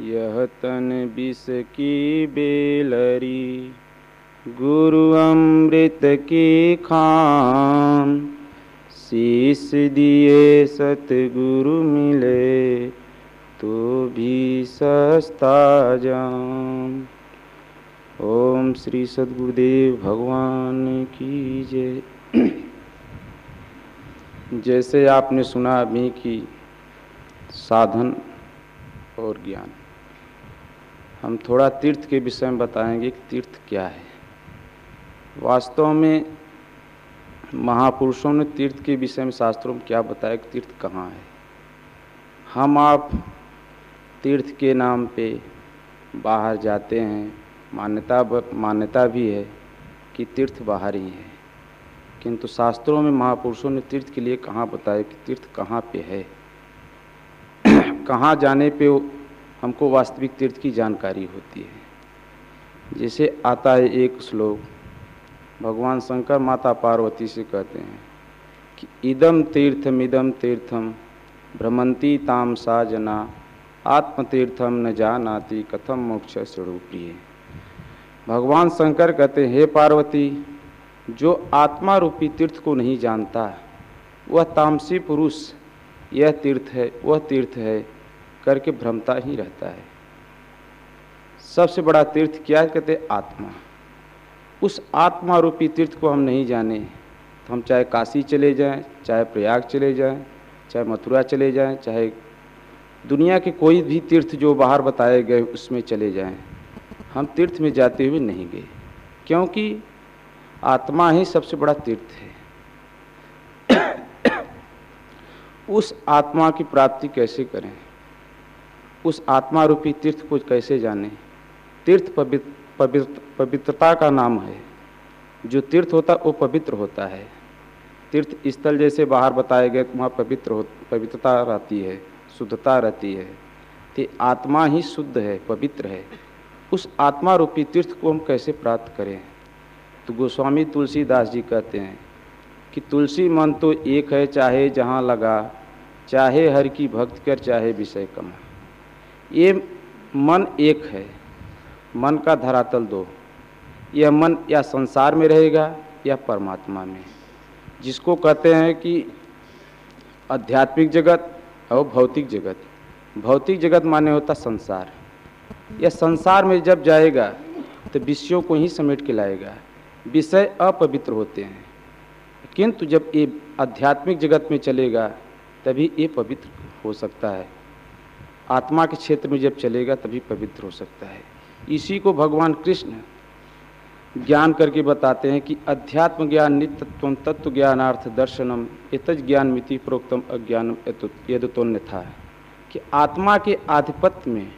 यह तन विष की बेलरी, गुरु अमृत की खान। शीश दिए सतगुरु मिले तो भी सस्ता जाम ओम श्री सदगुरुदेव भगवान की जय। जैसे आपने सुना अभी कि साधन और ज्ञान। हम थोड़ा तीर्थ के विषय में बताएँगे कि तीर्थ क्या है। वास्तव में महापुरुषों ने तीर्थ के विषय में शास्त्रों में क्या बताया कि तीर्थ कहाँ है। हम आप तीर्थ के नाम पे बाहर जाते हैं, मान्यता मान्यता भी है कि तीर्थ बाहर ही है। किंतु शास्त्रों में महापुरुषों ने तीर्थ के लिए कहाँ बताया कि तीर्थ कहाँ पे है। कहाँ जाने पे हमको वास्तविक तीर्थ की जानकारी होती है। जैसे आता है एक श्लोक भगवान शंकर माता पार्वती से कहते हैं कि इदम तीर्थम इदम तीर्थम, भ्रमंती ताम सा जना आत्मतीर्थम न जानाति कथम मोक्ष स्वरूपी भगवान शंकर कहते हैं, हे पार्वती, जो आत्मा रूपी तीर्थ को नहीं जानता, वह तामसी पुरुष, यह तीर्थ है, वह तीर्थ है करके भ्रमता ही रहता है। सबसे बड़ा तीर्थ क्या है? कहते आत्मा। उस आत्मा रूपी तीर्थ को हम नहीं जाने। तो हम चाहे काशी चले जाएँ, चाहे प्रयाग चले जाएँ, चाहे मथुरा चले जाएँ, चाहे दुनिया के कोई भी तीर्थ जो बाहर बताए गए उसमें चले जाएँ, हम तीर्थ में जाते हुए नहीं गए। क्योंकि आत्मा ही सबसे बड़ा तीर्थ है। उस आत्मा की प्राप्ति कैसे करें? उस आत्मा रूपी तीर्थ को कैसे जाने? तीर्थ पवित्र पवित्र पवित्रता का नाम है। जो तीर्थ होता, वो पवित्र होता है। तीर्थ स्थल जैसे बाहर बताए गए, वहाँ पवित्र हो, पवित्रता रहती है, शुद्धता रहती है। तो आत्मा ही शुद्ध है, पवित्र है। उस आत्मा रूपी तीर्थ को हम कैसे प्राप्त करें? तो गोस्वामी तुलसीदास जी कहते हैं कि तुलसी मन तो एक है, चाहे जहाँ लगा, चाहे हर की भक्त कर, चाहे विषय कमा। ये मन एक है। मन का धरातल दो। यह मन या संसार में रहेगा या परमात्मा में। जिसको कहते हैं कि आध्यात्मिक जगत और भौतिक जगत। भौतिक जगत माने होता संसार। यह संसार में जब जाएगा तो विषयों को ही समेट के लाएगा। विषय अपवित्र होते हैं। किंतु जब ये आध्यात्मिक जगत में चलेगा, तभी ये पवित्र हो सकता है। आत्मा के क्षेत्र में जब चलेगा तभी पवित्र हो सकता है। इसी को भगवान कृष्ण ज्ञान करके बताते हैं कि अध्यात्म ज्ञान, नित्यत्व तत्व ज्ञानार्थ दर्शनम एतज ज्ञान मिति प्रोक्तम अज्ञानम यदतोन्य था कि आत्मा के आधिपत्य में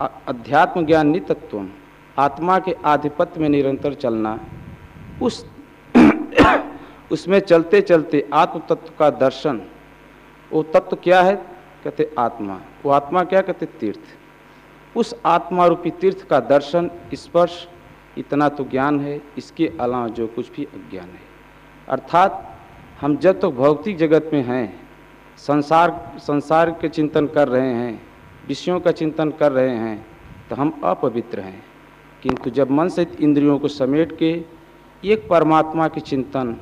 अध्यात्म ज्ञान, नित्यत्व, आत्मा के आधिपत्य में निरंतर चलना, उस उसमें चलते चलते आत्म तत्व का दर्शन, वो तत्व क्या है? कहते आत्मा। वो आत्मा क्या कहते? तीर्थ। उस आत्मा रूपी तीर्थ का दर्शन, स्पर्श, इतना तो ज्ञान है, इसके अलावा जो कुछ भी अज्ञान है। अर्थात, हम जब तक तो भौतिक जगत में हैं, संसार संसार के चिंतन कर रहे हैं, विषयों का चिंतन कर रहे हैं तो हम अपवित्र हैं। किंतु जब मन से इंद्रियों को समेट के, एक परमात्मा के चिंतन,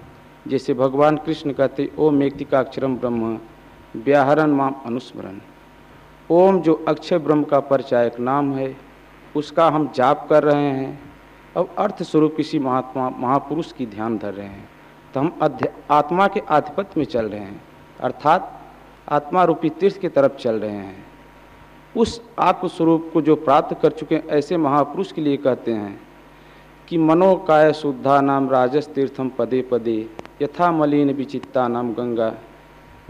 जैसे भगवान कृष्ण कहते ओम का अक्षरम ब्रह्म व्याहरण माम अनुस्मरण। ओम जो अक्षय ब्रह्म का परिचायक नाम है, उसका हम जाप कर रहे हैं। अब अर्थ स्वरूप किसी महात्मा, महापुरुष की ध्यान धर रहे हैं। तो हम आत्मा के आधिपत्य में चल रहे हैं। अर्थात आत्मा रूपी तीर्थ की तरफ़ चल रहे हैं। उस आत्मस्वरूप को जो प्राप्त कर चुके हैं, ऐसे महापुरुष के लिए कहते हैं कि मनोकाय शुद्धा नाम राजस तीर्थम पदे पदे, यथा मलिन विचित्ता नाम गंगा।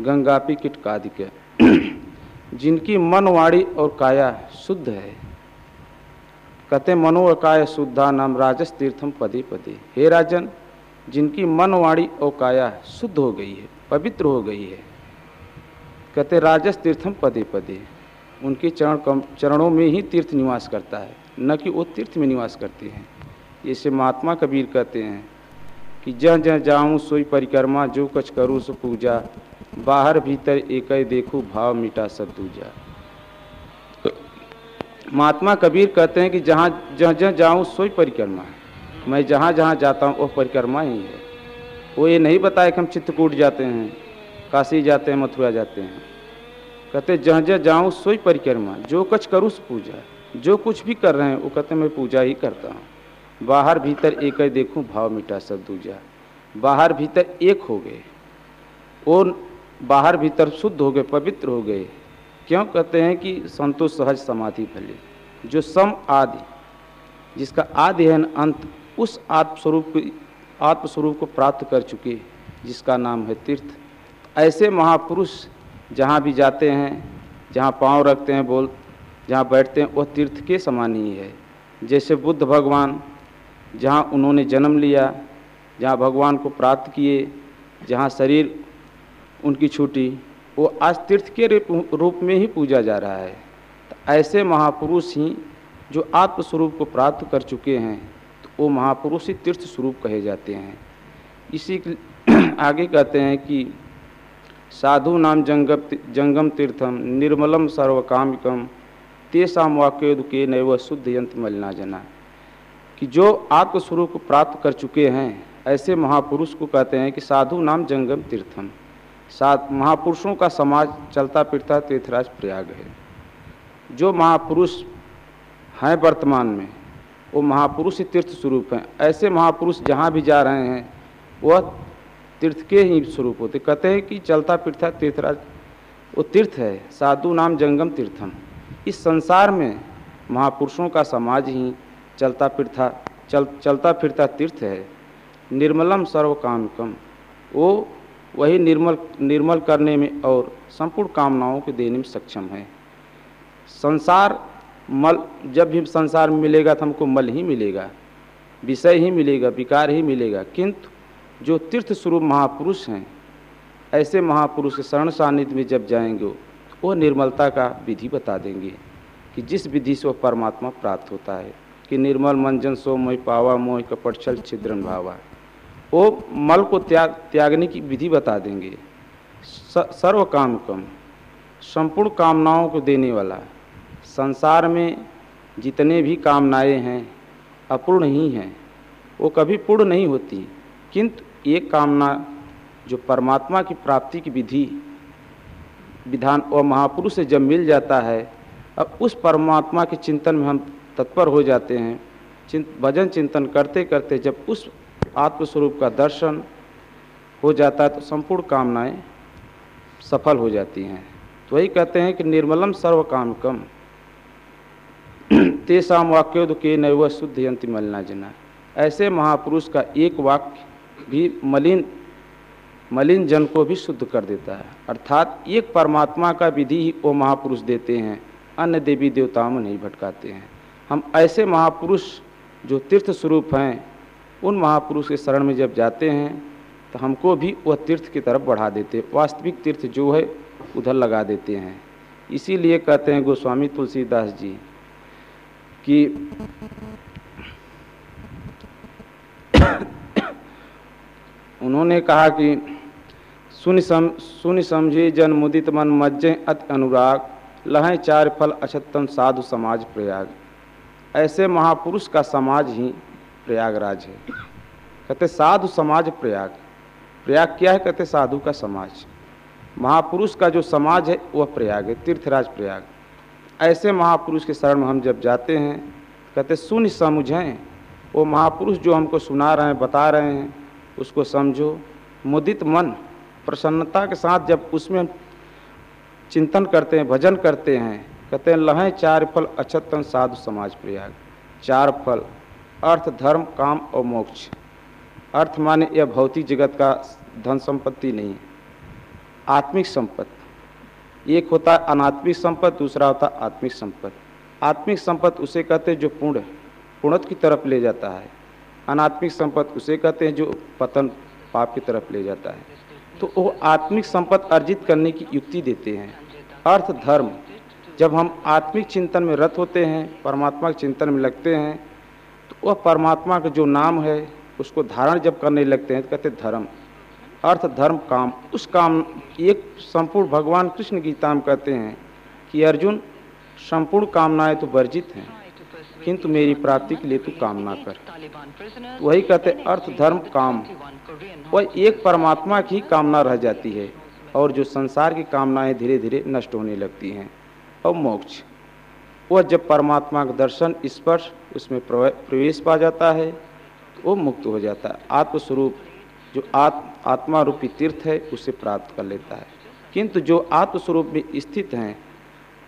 गंगापी किटकादिक। जिनकी मन वाणी और काया शुद्ध है। कहते मनोकाय शुद्धा नाम राजस तीर्थम पदे पदे। हे राजन, जिनकी मन वाणी और काया शुद्ध हो गई है, पवित्र हो गई है कहते राजस तीर्थम पदे पदे। उनके चरण कम, चरणों में ही तीर्थ निवास करता है। न कि वो तीर्थ में निवास करते हैं। जैसे महात्मा कबीर कहते हैं कि जह जह जाऊँ, सोई परिक्रमा, जो कछ करूँ, सो पूजा। बाहर भीतर एक देखूँ भाव मिटा सब दूजा। महात्मा कबीर कहते हैं कि जहाँ जहाँ जहाँ जाऊँ सोई परिक्रमा है। मैं जहाँ जहाँ जाता हूँ वह परिक्रमा ही है। वो ये नहीं बताया कि हम चित्रकूट जाते हैं काशी जाते हैं मथुरा जाते हैं। कहते जहाँ जहाँ जाऊँ सोई परिक्रमा। जो कुछ करूँ पूजा। जो कुछ भी कर रहे हैं वो कहते मैं पूजा ही करता हूँ। बाहर भीतर एक देखूँ भाव मिटा सब दूजा। बाहर भीतर एक हो गए। और बाहर भीतर शुद्ध हो गए, पवित्र हो गए। क्यों कहते हैं कि संतोष सहज समाधि फले? जो सम आदि, जिसका आदि है अंत उस आत्मस्वरूप आत्मस्वरूप को प्राप्त कर चुके, जिसका नाम है तीर्थ। ऐसे महापुरुष जहाँ भी जाते हैं, जहाँ पाँव रखते हैं, बोल, जहाँ बैठते हैं, वह तीर्थ के समान ही है। जैसे बुद्ध भगवान, जहाँ उन्होंने जन्म लिया, जहाँ भगवान को प्राप्त किए, जहाँ शरीर उनकी छूटी वो आज तीर्थ के रूप में ही पूजा जा रहा है। तो ऐसे महापुरुष ही जो आत्मस्वरूप को प्राप्त कर चुके हैं तो वो महापुरुष ही तीर्थ स्वरूप कहे जाते हैं। इसी आगे कहते हैं कि, साधु नाम जंगम जंगम तीर्थम, निर्मलम सर्वकामिकम तेषा वाक्योद के नव शुद्ध यंत्र मलिना जना। कि जो आत्मस्वरूप को प्राप्त कर चुके हैं, ऐसे महापुरुष को कहते हैं कि साधु नाम जंगम तीर्थम। सात महापुरुषों का समाज चलता फिरता तीर्थराज प्रयाग है। जो महापुरुष हैं वर्तमान में, वो महापुरुष ही तीर्थ स्वरूप हैं। ऐसे महापुरुष जहाँ भी जा रहे हैं, वह तीर्थ के ही स्वरूप होते। कहते हैं कि चलता फिरता तीर्थराज, वो तीर्थ है। साधु नाम जंगम तीर्थम। इस संसार में महापुरुषों का समाज ही चलता फिरता, चल, चलता फिरता तीर्थ है। निर्मलम सर्वकामकम। वो वही निर्मल निर्मल करने में और संपूर्ण कामनाओं को देने में सक्षम है। संसार मल, जब भी संसार मिलेगा तो हमको मल ही मिलेगा, विषय ही मिलेगा, विकार ही मिलेगा। किंतु जो तीर्थ स्वरूप महापुरुष हैं, ऐसे महापुरुष के शरण सानिध्य में जब जाएँगे, वो निर्मलता का विधि बता देंगे कि जिस विधि से वह परमात्मा प्राप्त होता है, कि निर्मल, मंजन, सो, मोह, पावा, मोह, कपट, छल, छिद्रन, भावा। वो मल को त्याग, त्यागने की विधि बता देंगे। सर्व काम कम संपूर्ण कामनाओं को देने वाला। संसार में जितने भी कामनाएँ हैं, अपूर्ण ही हैं। वो कभी पूर्ण नहीं होती, किंतु एक कामना जो परमात्मा की प्राप्ति की विधि, विधान और महापुरुष से जब मिल जाता है, अब उस परमात्मा के चिंतन में हम तत्पर हो जाते हैं। भजन चिंतन करते करते जब उस आत्मस्वरूप का दर्शन हो जाता है तो संपूर्ण कामनाएँ सफल हो जाती हैं। तो वही कहते हैं कि निर्मलम सर्व काम कम तेसाम वाक्योद के नव शुद्ध यंत्र मलिना जना। ऐसे महापुरुष का एक वाक्य भी मलिन मलिन जन को भी शुद्ध कर देता है। अर्थात एक परमात्मा का विधि ही वो महापुरुष देते हैं, अन्य देवी देवताओं में नहीं भटकाते हैं। हम ऐसे महापुरुष जो तीर्थ स्वरूप हैं उन महापुरुष के शरण में जब जाते हैं तो हमको भी वह तीर्थ की तरफ़ बढ़ा देते हैं। वास्तविक तीर्थ जो है, उधर लगा देते हैं। इसीलिए कहते हैं गोस्वामी तुलसीदास जी, कि उन्होंने कहा कि, सुन सम, सुन समझे जन मुदित मन मज्जे अति अनुराग, लहें चार फल अछतन साधु समाज प्रयाग। ऐसे महापुरुष का समाज ही प्रयागराज है। कहते, साधु समाज प्रयाग। प्रयाग क्या है? कहते, साधु का समाज। महापुरुष का जो समाज है, वह प्रयाग है, तीर्थराज प्रयाग। ऐसे महापुरुष के शरण में हम जब जाते हैं, कहते, सुन समझें वो महापुरुष जो हमको सुना रहे हैं, बता रहे हैं, उसको समझो। मुदित मन, प्रसन्नता के साथ जब उसमें चिंतन करते हैं, भजन करते हैं, कहते हैं, लहें चार फल अछतन साधु समाज प्रयाग। चार फल। अर्थ, धर्म, काम और मोक्ष। अर्थ माने यह भौतिक जगत का धन संपत्ति नहीं, आत्मिक संपत्ति। एक होता है अनात्मिक संपत्ति, दूसरा होता है आत्मिक संपत्ति। आत्मिक संपत्ति उसे कहते हैं जो पुण्य पुण्यत की तरफ़ ले जाता है। अनात्मिक संपत्ति उसे कहते हैं जो पतन, पाप की तरफ़ ले जाता है। तो वो आत्मिक संपत्ति अर्जित करने की युक्ति देते हैं। अर्थ, धर्म। जब हम आत्मिक चिंतन में रत होते हैं, परमात्मा के चिंतन में लगते हैं तो वह परमात्मा का जो नाम है, उसको धारण जब करने लगते हैं तो कहते धर्म। अर्थ, धर्म, काम। उस काम, एक संपूर्ण भगवान कृष्ण गीता में कहते हैं कि, अर्जुन, संपूर्ण कामनाएँ तो वर्जित हैं, किंतु मेरी प्राप्ति के लिए तू कामना कर। वही कहते अर्थ, धर्म, काम। वह एक परमात्मा की कामना रह जाती है, और जो संसार की कामनाएँ धीरे धीरे नष्ट होने लगती हैं। और मोक्ष। वह जब परमात्मा का दर्शन, स्पर्श, उसमें प्रवेश पा जाता है तो वो मुक्त हो जाता है। आत्मस्वरूप, जो आत्म आत्मा रूपी तीर्थ है, उसे प्राप्त कर लेता है। किंतु जो आत्मस्वरूप में स्थित हैं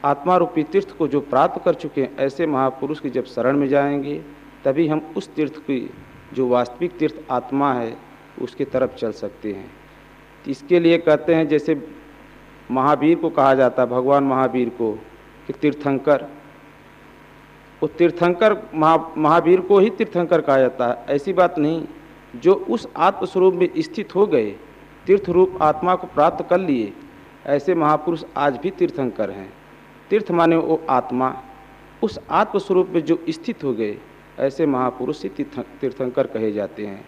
आत्मा रूपी तीर्थ को जो प्राप्त कर चुके हैं, ऐसे महापुरुष की जब शरण में जाएँगे, तभी हम उस तीर्थ की, जो वास्तविक तीर्थ आत्मा है, उसके तरफ़ चल सकते हैं। इसके लिए कहते हैं, जैसे महावीर को कहा जाता है, भगवान महावीर को, कि तीर्थंकर वो तीर्थंकर महा, महावीर को ही तीर्थंकर कहा जाता है। ऐसी बात नहीं। जो उस आत्मस्वरूप में स्थित हो गए तीर्थ रूप आत्मा को प्राप्त कर लिए, ऐसे महापुरुष आज भी तीर्थंकर हैं। तीर्थ माने वो आत्मा। उस आत्मस्वरूप में जो स्थित हो गए, ऐसे महापुरुष ही तीर्थंकर कहे जाते हैं।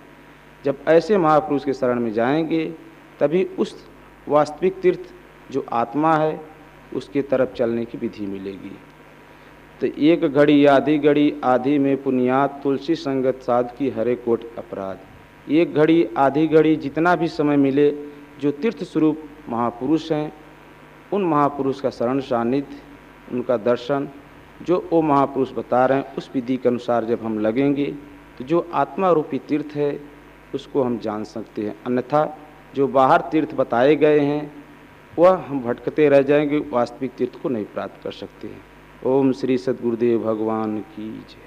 जब ऐसे महापुरुष के शरण में जाएँगे, तभी उस वास्तविक तीर्थ जो आत्मा है, उसके तरफ़ चलने की विधि मिलेगी। तो एक घड़ी आधी घड़ी आधी में पुनियात तुलसी संगत साध की हरे कोट अपराध। एक घड़ी आधी घड़ी जितना भी समय मिले, जो तीर्थ स्वरूप महापुरुष हैं, उन महापुरुष का शरण सानिध्य, उनका दर्शन, जो वो महापुरुष बता रहे हैं, उस विधि के अनुसार जब हम लगेंगे तो जो आत्मा रूपी तीर्थ है, उसको हम जान सकते हैं। अन्यथा, जो बाहर तीर्थ बताए गए हैं, वह हम भटकते रह जाएँगे, वास्तविक तीर्थ को नहीं प्राप्त कर सकते हैं। ओम श्री सदगुरुदेव भगवान की जय।